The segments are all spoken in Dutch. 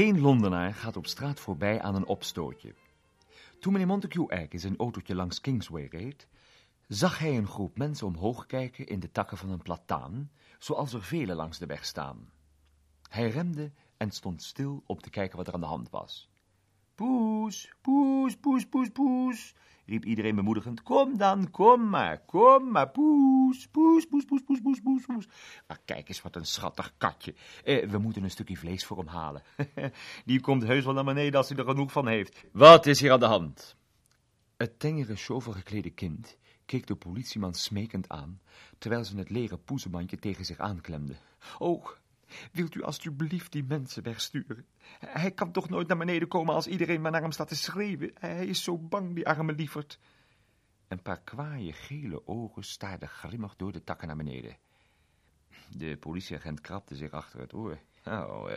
Geen Londenaar gaat op straat voorbij aan een opstootje. Toen meneer Montague Egg in zijn autootje langs Kingsway reed, zag hij een groep mensen omhoog kijken in de takken van een plataan, zoals er vele langs de weg staan. Hij remde en stond stil om te kijken wat er aan de hand was. Poes, poes, poes, poes, poes, riep iedereen bemoedigend. Kom dan, kom maar, kom maar, poes, poes, poes, poes, poes, poes, poes, poes. Maar kijk eens, wat een schattig katje. Eh, we moeten een stukje vlees voor hem halen. Die komt heus wel naar beneden als hij er genoeg van heeft. Wat is hier aan de hand? Het tengere, chauvel geklede kind keek de politieman smekend aan, terwijl ze het leren poezenbandje tegen zich aanklemde. Oh, wilt u alstublieft die mensen wegsturen? Hij kan toch nooit naar beneden komen als iedereen maar naar hem staat te schreeuwen. Hij is zo bang, die arme lieverd. Een paar kwaaie gele ogen staarden grimmig door de takken naar beneden. De politieagent krabde zich achter het oor. Nou,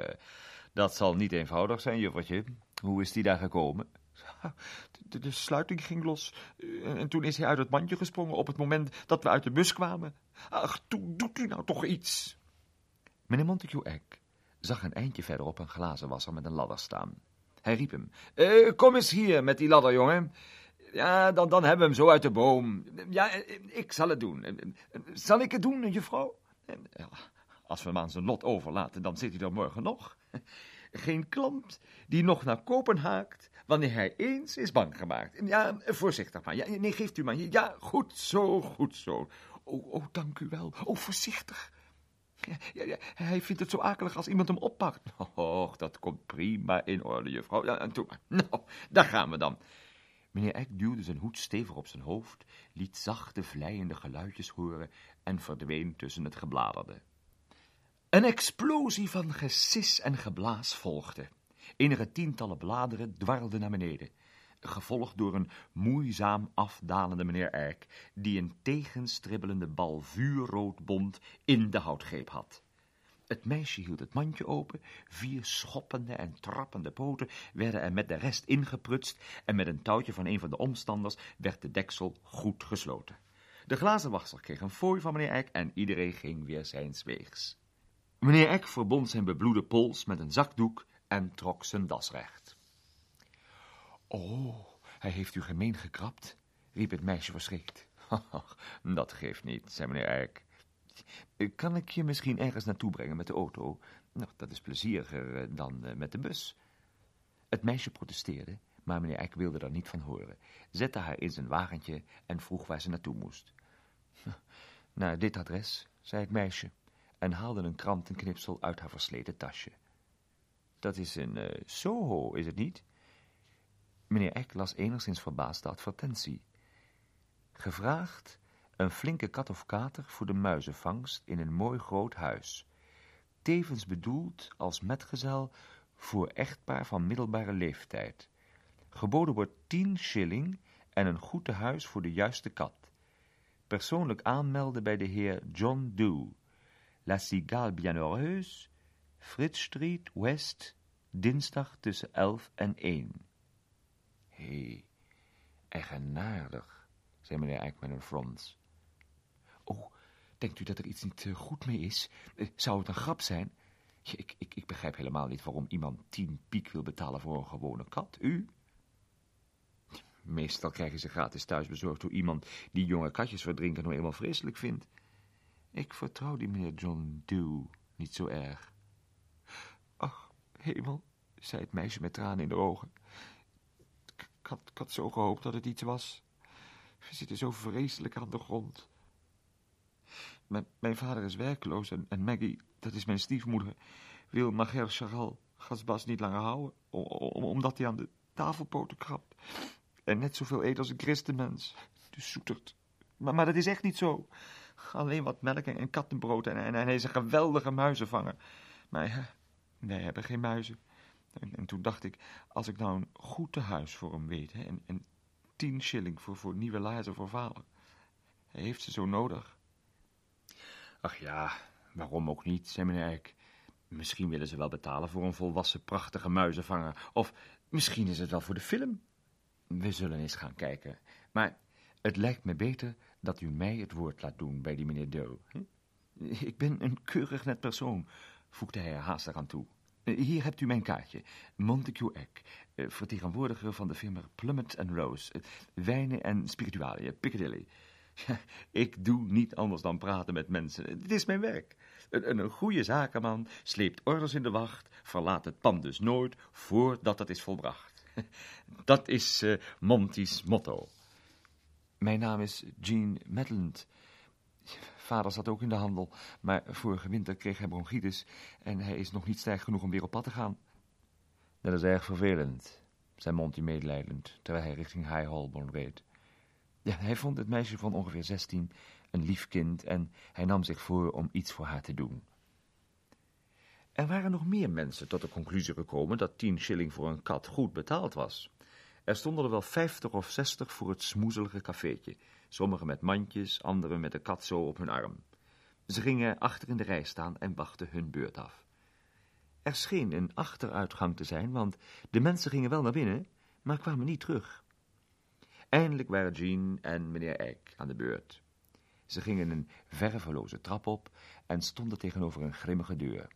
dat zal niet eenvoudig zijn, juffertje. Hoe is die daar gekomen? De, sluiting ging los eh, en toen is hij uit het mandje gesprongen op het moment dat we uit de bus kwamen. Ach, toe, doet u nou toch iets? Meneer Montague Egg zag een eindje verderop een glazenwasser met een ladder staan. Hij riep hem. Uh, kom eens hier met die ladder, jongen. Ja, dan, dan hebben we hem zo uit de boom. Ja, eh, ik zal het doen. Zal ik het doen, juffrouw? Als we hem aan zijn lot overlaten, dan zit hij er morgen nog. Geen klant die nog naar Kopen haakt, wanneer hij eens is bang gemaakt. Ja, voorzichtig maar. Ja, nee, geeft u maar. Ja, goed zo, goed zo. Oh, oh dank u wel. Oh, voorzichtig. Ja, ja, hij vindt het zo akelig als iemand hem oppakt. Och, dat komt prima in orde, juffrouw. Ja, en toen, nou, daar gaan we dan. Meneer Eck duwde zijn hoed stevig op zijn hoofd, liet zachte, vleiende geluidjes horen en verdween tussen het gebladerde. Een explosie van gesis en geblaas volgde. Enige tientallen bladeren dwarrelden naar beneden, gevolgd door een moeizaam afdalende meneer Erk, die een tegenstribbelende bal vuurrood bont in de houtgreep had. Het meisje hield het mandje open, vier schoppende en trappende poten werden er met de rest ingeprutst en met een touwtje van een van de omstanders werd de deksel goed gesloten. De glazenwasser kreeg een fooi van meneer Eck en iedereen ging weer zijns weegs. Meneer Eck verbond zijn bebloede pols met een zakdoek en trok zijn das recht. Oh, hij heeft u gemeen gekrapt, riep het meisje verschrikt. Dat geeft niet, zei meneer Eck. Kan ik je misschien ergens naartoe brengen met de auto? Nou, dat is plezieriger eh, dan eh, met de bus. Het meisje protesteerde, maar meneer Eck wilde daar niet van horen. Zette haar in zijn wagentje en vroeg waar ze naartoe moest. Naar dit adres, zei het meisje, en haalde een krantenknipsel uit haar versleten tasje. Dat is een uh, Soho, is het niet? Meneer Eck las enigszins verbaasd de advertentie. Gevraagd een flinke kat of kater voor de muizenvangst in een mooi groot huis. Tevens bedoeld als metgezel voor echtpaar van middelbare leeftijd. Geboden wordt tien shilling en een goed tehuis voor de juiste kat. Persoonlijk aanmelden bij de heer John Doe. La Cigale Bienheureuse, Fritz Street West, dinsdag tussen elf en één. Hé, hey, eigenaardig, zei meneer Eijk met een frons. Oh, denkt u dat er iets niet uh, goed mee is? Uh, zou het een grap zijn? Ik, ik, ik begrijp helemaal niet waarom iemand tien piek wil betalen voor een gewone kat. U? Meestal krijgen ze gratis thuis bezorgd door iemand die jonge katjes verdrinken nou eenmaal vreselijk vindt. Ik vertrouw die meneer John Dew niet zo erg. Ach, hemel, zei het meisje met tranen in de ogen. Ik, had, zo gehoopt dat het iets was. We zitten zo vreselijk aan de grond. Mijn, vader is werkloos en, en, Maggie, dat is mijn stiefmoeder, wil Mager Charal gasbas niet langer houden, omdat hij aan de tafelpoten krabt. En net zoveel eet als een christenmens. Dus zoetert. Maar, maar dat is echt niet zo. Alleen wat melk en, kattenbrood en, en, hij is een geweldige muizenvanger. Maar wij hebben geen muizen. En, en, toen dacht ik, als ik nou een goed tehuis voor hem weet, hè, en, en tien shilling voor, voor nieuwe laarzen voor vader. Hij heeft ze zo nodig. Ach ja, waarom ook niet, zei meneer Eik. Misschien willen ze wel betalen voor een volwassen prachtige muizenvanger. Of misschien is het wel voor de film. We zullen eens gaan kijken. Maar het lijkt me beter dat u mij het woord laat doen bij die meneer Doe. Ik ben een keurig net persoon, voegde hij er haastig aan toe. Hier hebt u mijn kaartje. Montague Egg, vertegenwoordiger van de firma Plummet Rose. Wijnen en spiritualiën, Piccadilly. ik doe niet anders dan praten met mensen. Het is mijn werk. Een, een goede zakenman sleept orders in de wacht, verlaat het pand dus nooit voordat het is volbracht. Dat is uh, Monty's motto. Mijn naam is Jean Madeland. Vader zat ook in de handel, maar vorige winter kreeg hij bronchitis en hij is nog niet sterk genoeg om weer op pad te gaan. Dat is erg vervelend, zei Monty medelijdend, terwijl hij richting High Holborn reed. Ja, hij vond het meisje van ongeveer zestien een lief kind en hij nam zich voor om iets voor haar te doen. Er waren nog meer mensen tot de conclusie gekomen dat tien shilling voor een kat goed betaald was. Er stonden er wel vijftig of zestig voor het smoezelige cafeetje, sommigen met mandjes, anderen met de kat zo op hun arm. Ze gingen achter in de rij staan en wachten hun beurt af. Er scheen een achteruitgang te zijn, want de mensen gingen wel naar binnen, maar kwamen niet terug. Eindelijk waren Jean en meneer Eck aan de beurt. Ze gingen een verveloze trap op en stonden tegenover een grimmige deur.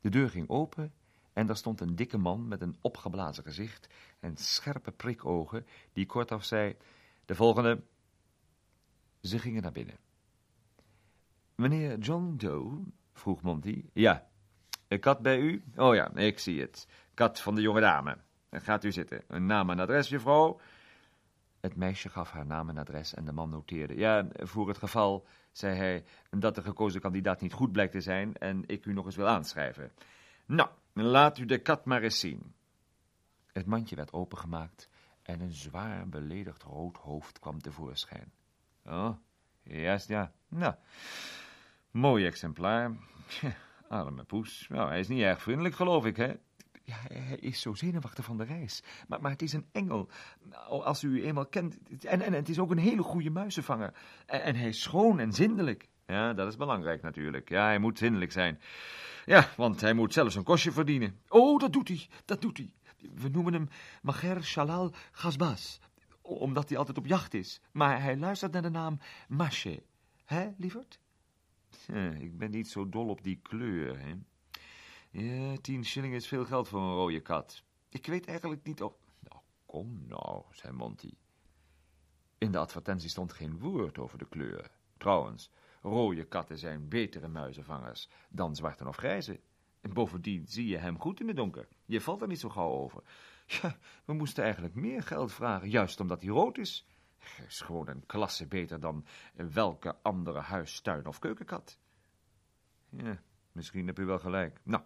De deur ging open en daar stond een dikke man met een opgeblazen gezicht en scherpe prikogen, die kortaf zei, de volgende. Ze gingen naar binnen. Meneer John Doe, vroeg Monty. Ja, een kat bij u? Oh ja, ik zie het. Kat van de jonge dame. Gaat u zitten. Een naam en adres, juffrouw? Het meisje gaf haar naam en adres en de man noteerde. Ja, voor het geval, zei hij, dat de gekozen kandidaat niet goed blijkt te zijn en ik u nog eens wil aanschrijven. Nou, laat u de kat maar eens zien. Het mandje werd opengemaakt en een zwaar beledigd rood hoofd kwam tevoorschijn. Oh, juist ja. Nou, mooi exemplaar. Arme poes. Nou, hij is niet erg vriendelijk, geloof ik, hè? Ja, hij is zo zenuwachtig van de reis. Maar, maar het is een engel. Nou, als u eenmaal kent. En, en het is ook een hele goede muizenvanger. En, en hij is schoon en zindelijk. Ja, dat is belangrijk natuurlijk. Ja, hij moet zindelijk zijn. Ja, want hij moet zelfs een kostje verdienen. Oh, dat doet hij, dat doet hij. We noemen hem Mager Shalal Gasbas, omdat hij altijd op jacht is. Maar hij luistert naar de naam Mashe. Hè, lieverd? ik ben niet zo dol op die kleur, hè. Ja, tien shilling is veel geld voor een rode kat. Ik weet eigenlijk niet of... Nou, kom nou, zei Monty. In de advertentie stond geen woord over de kleur. Trouwens, rode katten zijn betere muizenvangers dan zwarte of grijze. En bovendien zie je hem goed in het donker. Je valt er niet zo gauw over. Ja, we moesten eigenlijk meer geld vragen, juist omdat hij rood is. Is gewoon een klasse beter dan welke andere huistuin of keukenkat. Ja, misschien heb u wel gelijk. Nou,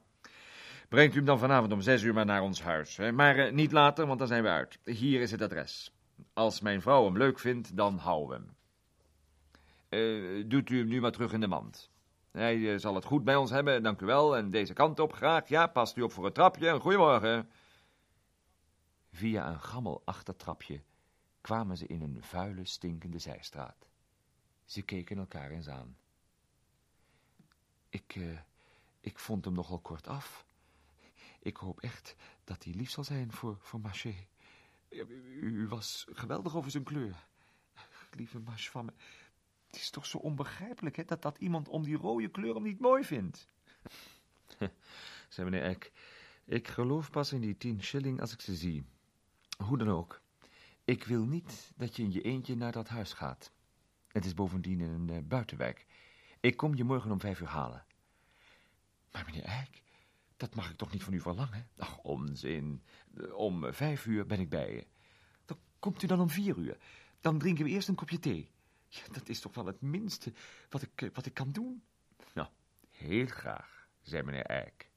Brengt u hem dan vanavond om zes uur maar naar ons huis. Hè? Maar uh, niet later, want dan zijn we uit. Hier is het adres. Als mijn vrouw hem leuk vindt, dan houden we hem. Uh, doet u hem nu maar terug in de mand. Hij uh, zal het goed bij ons hebben, dank u wel. En deze kant op, graag. Ja, past u op voor het trapje. En goedemorgen. Via een gammel achtertrapje kwamen ze in een vuile, stinkende zijstraat. Ze keken elkaar eens aan. Ik, ik vond hem nogal kort af, ik hoop echt dat hij lief zal zijn voor, voor Maché. U was geweldig over zijn kleur. Lieve Mache van me. Het is toch zo onbegrijpelijk, hè, dat, dat iemand om die rode kleur hem niet mooi vindt. zei meneer Eck. Ik geloof pas in die tien shilling als ik ze zie. Hoe dan ook. Ik wil niet dat je in je eentje naar dat huis gaat. Het is bovendien een uh, buitenwijk. Ik kom je morgen om vijf uur halen. Maar meneer Eck, dat mag ik toch niet van u verlangen? Ach, onzin. Om vijf uur ben ik bij je. Dan komt u dan om vier uur. Dan drinken we eerst een kopje thee. Ja, dat is toch wel het minste wat ik, wat ik kan doen? Nou, heel graag, zei meneer Eck.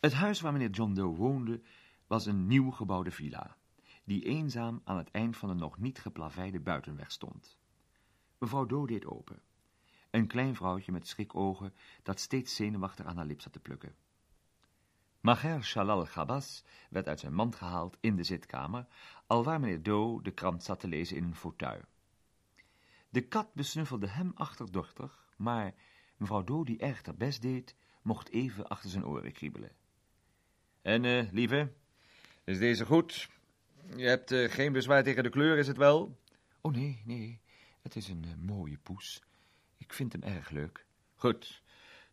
Het huis waar meneer John Doe woonde was een nieuw gebouwde villa, die eenzaam aan het eind van een nog niet geplaveide buitenweg stond. Mevrouw Doe deed open. Een klein vrouwtje met schrikogen dat steeds zenuwachtig aan haar lip zat te plukken. Maher Shalal Ghabas werd uit zijn mand gehaald in de zitkamer, alwaar meneer Doe de krant zat te lezen in een fauteuil. De kat besnuffelde hem achterdochtig, maar mevrouw Doe, die erg haar best deed, mocht even achter zijn oren kriebelen. En, uh, lieve, is deze goed? Je hebt uh, geen bezwaar tegen de kleur, is het wel? Oh, nee, nee, het is een uh, mooie poes. Ik vind hem erg leuk. Goed,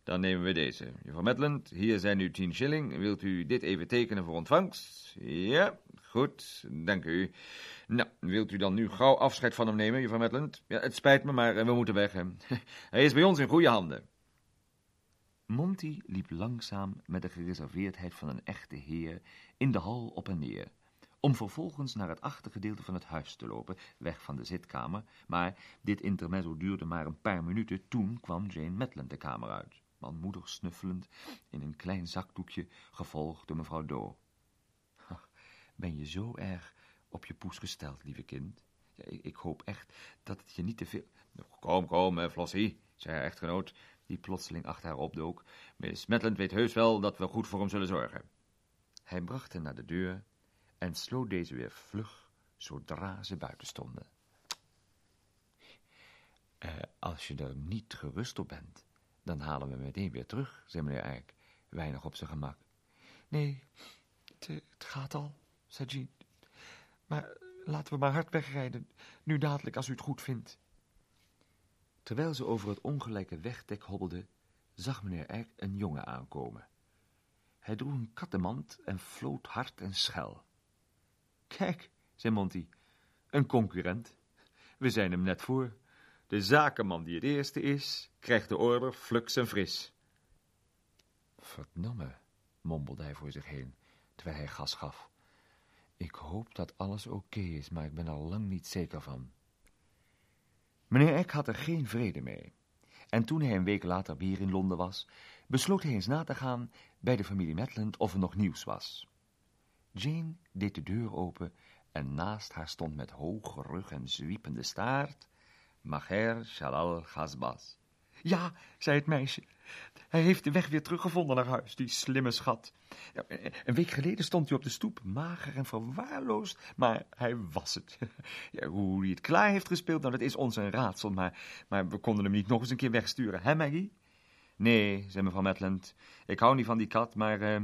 Dan nemen we deze. Juffrouw Medland, hier zijn uw tien shilling. Wilt u dit even tekenen voor ontvangst? Ja, goed, dank u. Nou, wilt u dan nu gauw afscheid van hem nemen, juffrouw Medland? Ja, het spijt me, maar we moeten weg. Hij is bij ons in goede handen. Monty liep langzaam met de gereserveerdheid van een echte heer in de hal op en neer, om vervolgens naar het achtergedeelte van het huis te lopen, weg van de zitkamer, maar dit intermezzo duurde maar een paar minuten, toen kwam Jane Medland de kamer uit, manmoedig snuffelend in een klein zakdoekje, gevolgd door mevrouw Doe. Ben je zo erg op je poes gesteld, lieve kind? Ja, ik, ik, hoop echt dat het je niet te veel... Kom, kom, Flossie, zei haar echtgenoot, die plotseling achter haar opdook. Miss weet heus wel dat we goed voor hem zullen zorgen. Hij bracht hen naar de deur en sloot deze weer vlug zodra ze buiten stonden. Uh, als je er niet gerust op bent, dan halen we meteen weer terug, zei meneer Eijk, weinig op zijn gemak. Nee, het, gaat al, zei Jean. Maar laten we maar hard wegrijden, nu dadelijk als u het goed vindt. Terwijl ze over het ongelijke wegdek hobbelde, zag meneer Eck een jongen aankomen. Hij droeg een kattenmand en floot hard en schel. Kijk, zei Monty, een concurrent. We zijn hem net voor. De zakenman die het eerste is, krijgt de order flux en fris. Verdomme, mompelde hij voor zich heen, terwijl hij gas gaf. Ik hoop dat alles oké is, maar ik ben er lang niet zeker van. Meneer Eck had er geen vrede mee. En toen hij een week later weer in Londen was, besloot hij eens na te gaan bij de familie Maitland of er nog nieuws was. Jane deed de deur open en naast haar stond met hoge rug en zwiepende staart Maher Shalal Gazbas. Ja, zei het meisje, hij heeft de weg weer teruggevonden naar huis, die slimme schat. Een week geleden stond hij op de stoep, mager en verwaarloosd, maar hij was het. Ja, hoe hij het klaar heeft gespeeld, nou, dat is ons een raadsel, maar, maar we konden hem niet nog eens een keer wegsturen, hè Maggie? Nee, zei mevrouw Maitland, ik hou niet van die kat, maar uh,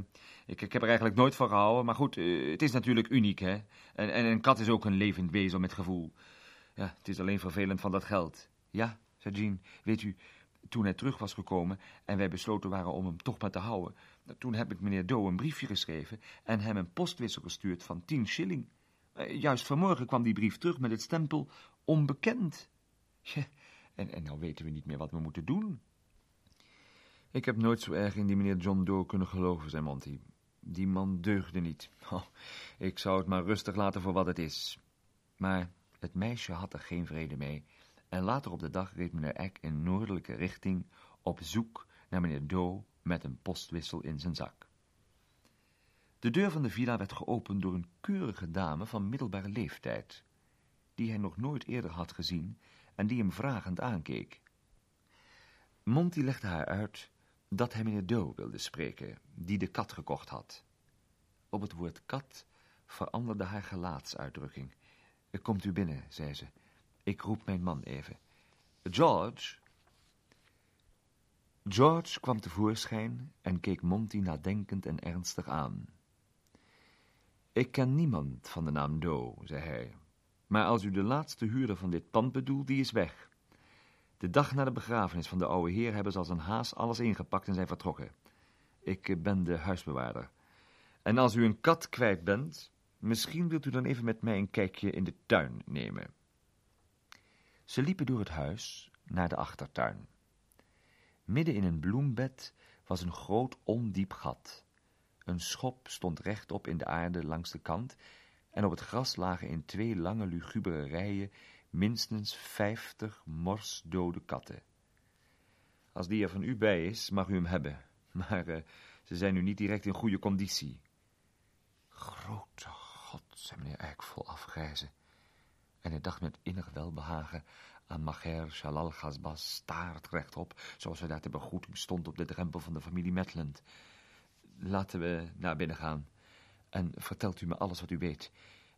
ik, ik heb er eigenlijk nooit van gehouden. Maar goed, uh, het is natuurlijk uniek, hè. En, en een kat is ook een levend wezen met gevoel. Ja, het is alleen vervelend van dat geld. Ja, zei Jean, weet u, toen hij terug was gekomen en wij besloten waren om hem toch maar te houden, toen heb ik meneer Doe een briefje geschreven en hem een postwissel gestuurd van tien shilling. Eh, juist vanmorgen kwam die brief terug met het stempel onbekend. Ja, en, en nou weten we niet meer wat we moeten doen. Ik heb nooit zo erg in die meneer John Doe kunnen geloven, zei Monty. Die man deugde niet. Oh, ik zou het maar rustig laten voor wat het is. Maar het meisje had er geen vrede mee en later op de dag reed meneer Eck in noordelijke richting op zoek naar meneer Doe met een postwissel in zijn zak. De deur van de villa werd geopend door een keurige dame van middelbare leeftijd, die hij nog nooit eerder had gezien en die hem vragend aankeek. Monty legde haar uit dat hij meneer Doe wilde spreken, die de kat gekocht had. Op het woord kat veranderde haar gelaatsuitdrukking. Komt u binnen, zei ze. Ik roep mijn man even. George. George kwam tevoorschijn en keek Monty nadenkend en ernstig aan. Ik ken niemand van de naam Doe, zei hij. Maar als u de laatste huurder van dit pand bedoelt, die is weg. De dag na de begrafenis van de oude heer hebben ze als een haas alles ingepakt en zijn vertrokken. Ik ben de huisbewaarder. En als u een kat kwijt bent, misschien wilt u dan even met mij een kijkje in de tuin nemen. Ze liepen door het huis naar de achtertuin. Midden in een bloembed was een groot ondiep gat. Een schop stond rechtop in de aarde langs de kant en op het gras lagen in twee lange lugubere rijen minstens vijftig morsdode katten. Als die er van u bij is, mag u hem hebben, maar uh, ze zijn nu niet direct in goede conditie. Grote zei meneer Eik vol afgrijzen en hij dacht met innig welbehagen aan Maher Shalal Gazbas staart rechtop, zoals hij daar te begroeting stond op de drempel van de familie Metland. Laten we naar binnen gaan en vertelt u me alles wat u weet.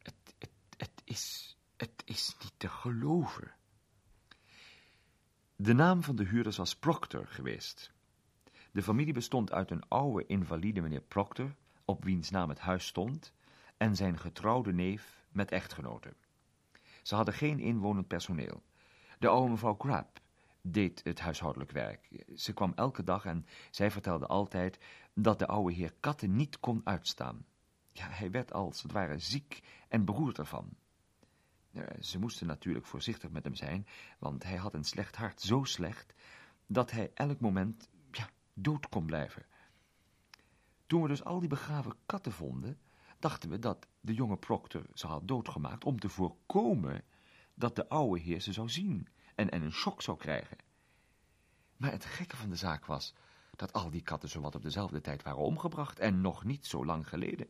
Het, het, het, is, het is niet te geloven. De naam van de huurders was Proctor geweest. De familie bestond uit een oude invalide meneer Proctor, op wiens naam het huis stond, en zijn getrouwde neef met echtgenoten. Ze hadden geen inwonend personeel. De oude mevrouw Crab, deed het huishoudelijk werk. Ze kwam elke dag en zij vertelde altijd dat de oude heer katten niet kon uitstaan. Ja, hij werd als het ware ziek en beroerd ervan. Ze moesten natuurlijk voorzichtig met hem zijn, want hij had een slecht hart, zo slecht, dat hij elk moment, ja, dood kon blijven. Toen we dus al die begraven katten vonden, dachten we dat de jonge Proctor ze had doodgemaakt om te voorkomen dat de oude heer ze zou zien en, en een shock zou krijgen. Maar het gekke van de zaak was dat al die katten zowat op dezelfde tijd waren omgebracht en nog niet zo lang geleden.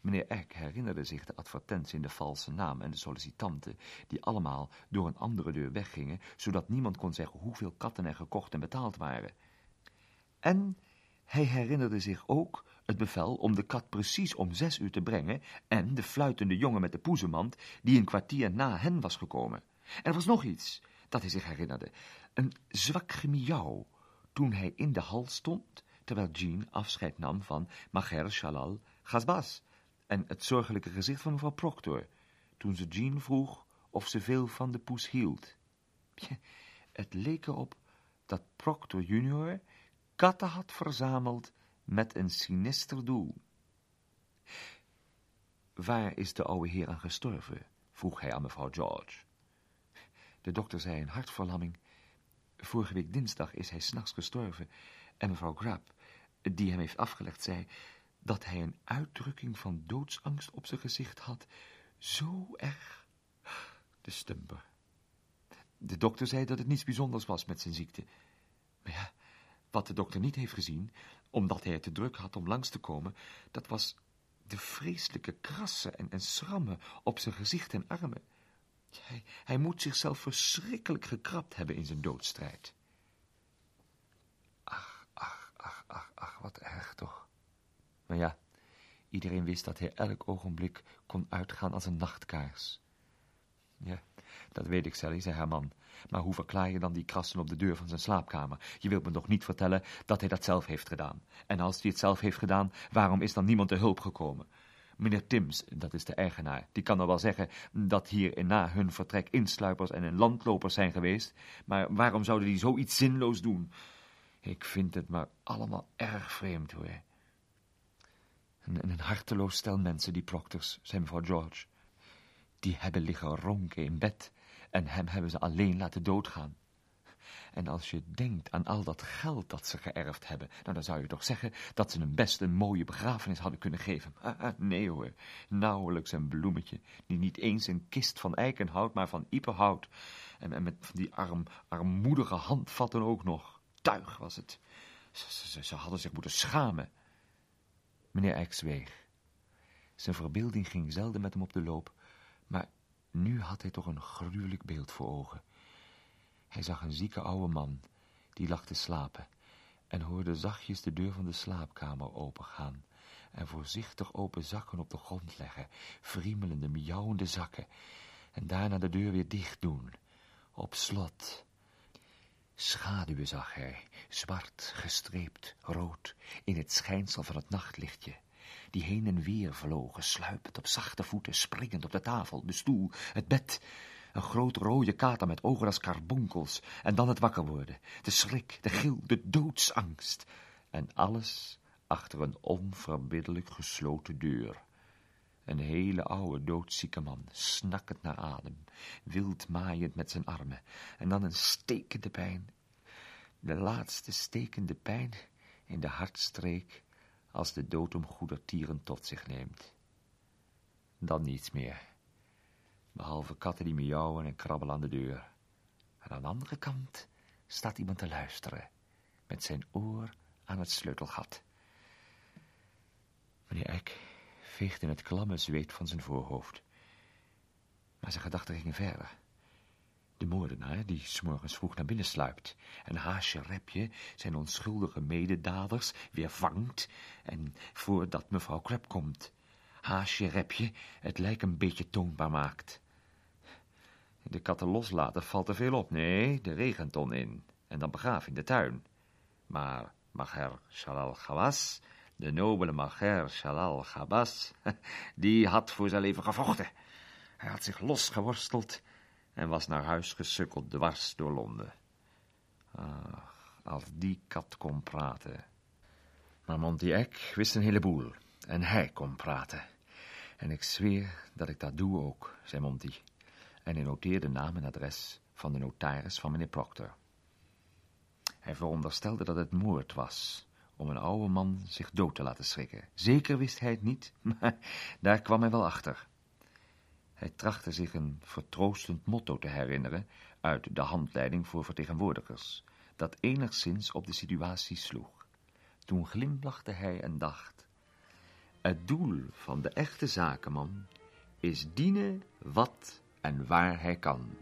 Meneer Eck herinnerde zich de advertentie in de valse naam en de sollicitanten, die allemaal door een andere deur weggingen, zodat niemand kon zeggen hoeveel katten er gekocht en betaald waren. En hij herinnerde zich ook het bevel om de kat precies om zes uur te brengen en de fluitende jongen met de poezemand die een kwartier na hen was gekomen. En er was nog iets dat hij zich herinnerde. Een zwak gemiauw toen hij in de hal stond, terwijl Jean afscheid nam van Macher Shalal Gazbas en het zorgelijke gezicht van mevrouw Proctor, toen ze Jean vroeg of ze veel van de poes hield. Het leek erop dat Proctor junior katten had verzameld met een sinister doel. Waar is de oude heer aan gestorven? vroeg hij aan mevrouw George. De dokter zei een hartverlamming. Vorige week dinsdag is hij s'nachts gestorven en mevrouw Grab, die hem heeft afgelegd, zei dat hij een uitdrukking van doodsangst op zijn gezicht had. Zo erg. De stumper. De dokter zei dat het niets bijzonders was met zijn ziekte. Maar ja, wat de dokter niet heeft gezien, omdat hij het te druk had om langs te komen, dat was de vreselijke krassen en, en schrammen op zijn gezicht en armen. Hij, hij moet zichzelf verschrikkelijk gekrapt hebben in zijn doodstrijd. Ach, ach, ach, ach, ach, wat erg toch. Maar ja, iedereen wist dat hij elk ogenblik kon uitgaan als een nachtkaars. Ja, dat weet ik, Sally, zei haar man. Maar hoe verklaar je dan die krassen op de deur van zijn slaapkamer? Je wilt me nog niet vertellen dat hij dat zelf heeft gedaan. En als hij het zelf heeft gedaan, waarom is dan niemand te hulp gekomen? Meneer Tims, dat is de eigenaar, die kan er wel zeggen dat hier in na hun vertrek insluipers en landlopers zijn geweest, maar waarom zouden die zoiets zinloos doen? Ik vind het maar allemaal erg vreemd, hoor. Een, een harteloos stel mensen, die proctors, zei mevrouw George. Die hebben liggen ronken in bed en hem hebben ze alleen laten doodgaan. En als je denkt aan al dat geld dat ze geërfd hebben, nou dan zou je toch zeggen dat ze hem best een mooie begrafenis hadden kunnen geven. Ah, ah, nee hoor, nauwelijks een bloemetje, die niet eens een kist van eikenhout, maar van ieperhout. En, en met die arm, armoedige handvatten ook nog. Tuig was het. Ze, ze, ze hadden zich moeten schamen. Meneer Eck zweeg. Zijn verbeelding ging zelden met hem op de loop, maar nu had hij toch een gruwelijk beeld voor ogen. Hij zag een zieke oude man, die lag te slapen, en hoorde zachtjes de deur van de slaapkamer opengaan en voorzichtig open zakken op de grond leggen, friemelende, miauwende zakken, en daarna de deur weer dicht doen, op slot. Schaduwen zag hij, zwart, gestreept, rood, in het schijnsel van het nachtlichtje, die heen en weer vlogen, sluipend op zachte voeten, springend op de tafel, de stoel, het bed, een groot rode kater met ogen als karbonkels, en dan het wakker worden, de schrik, de gil, de doodsangst, en alles achter een onverbiddelijk gesloten deur. Een hele oude, doodzieke man, snakkend naar adem, wild maaiend met zijn armen, en dan een stekende pijn. De laatste stekende pijn in de hartstreek, als de dood hem goedertieren tot zich neemt. Dan niets meer, behalve katten die miauwen en krabbelen aan de deur. En aan de andere kant staat iemand te luisteren, met zijn oor aan het sleutelgat. Meneer Eck veegde het klamme zweet van zijn voorhoofd. Maar zijn gedachten gingen verder. De moordenaar die s'morgens vroeg naar binnen sluipt en Haasje Repje zijn onschuldige mededaders weer vangt en voordat mevrouw Crab komt, Haasje Repje het lijk een beetje toonbaar maakt. De katten loslaten valt er veel op. Nee, de regenton in en dan begraven in de tuin. Maar Maher Shalal Gawas de nobele Macher Shalal Ghabas, die had voor zijn leven gevochten. Hij had zich losgeworsteld en was naar huis gesukkeld dwars door Londen. Ach, als die kat kon praten. Maar Monty Eck wist een heleboel en hij kon praten. En ik zweer dat ik dat doe ook, zei Monty. En hij noteerde naam en adres van de notaris van meneer Proctor. Hij veronderstelde dat het moord was, om een oude man zich dood te laten schrikken. Zeker wist hij het niet, maar daar kwam hij wel achter. Hij trachtte zich een vertroostend motto te herinneren uit de handleiding voor vertegenwoordigers, dat enigszins op de situatie sloeg. Toen glimlachte hij en dacht, het doel van de echte zakenman is dienen wat en waar hij kan.